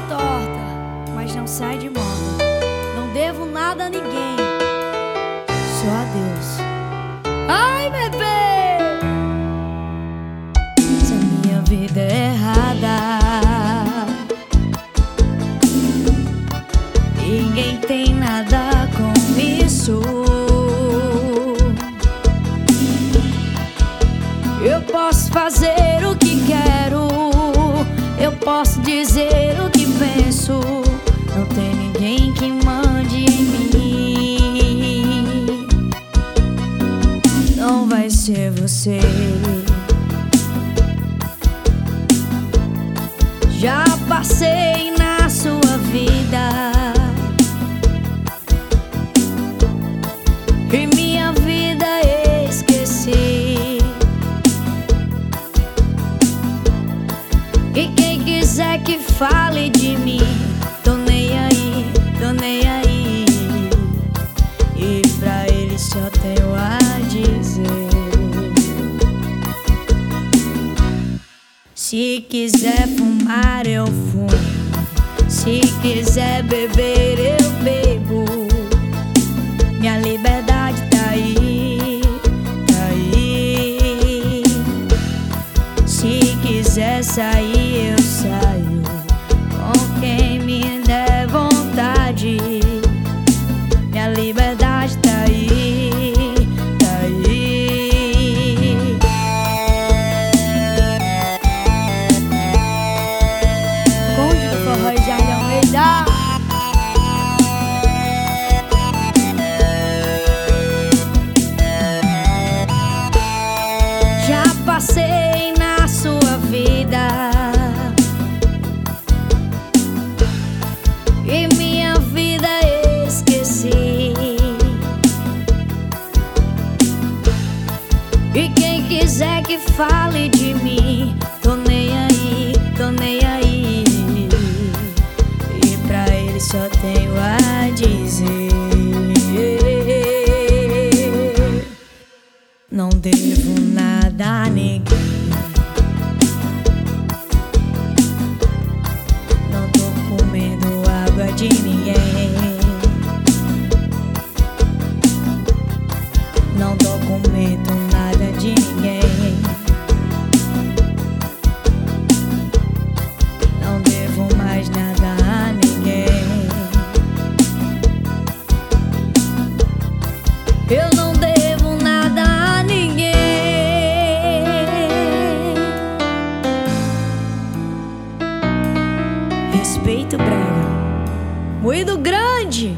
torta, mas não sai de moda. Não devo nada a ninguém, só a Deus. Ai, bebê! Se a minha vida é errada, ninguém tem nada com isso. Eu posso fazer o que quero, eu posso dizer o ninguém que mande em mim. Não vai ser você. Já passei na sua vida. E minha vida esqueci. E quem quiser que fale Se quiser fumar, eu fumo. Se quiser beber, eu bebo. Minha liberdade tá aí, tá aí. Se quiser sair, eu saio com quem passei na sua vida e minha vida esqueci. E quem quiser que fale de mim, tô nem aí, tô nem aí. E pra ele só tenho a dizer. Não devo nada a ninguém. Não tô comendo nada de ninguém. Não devo mais nada a ninguém. Eu não devo nada a ninguém. Respeito, Brega. Moído grande.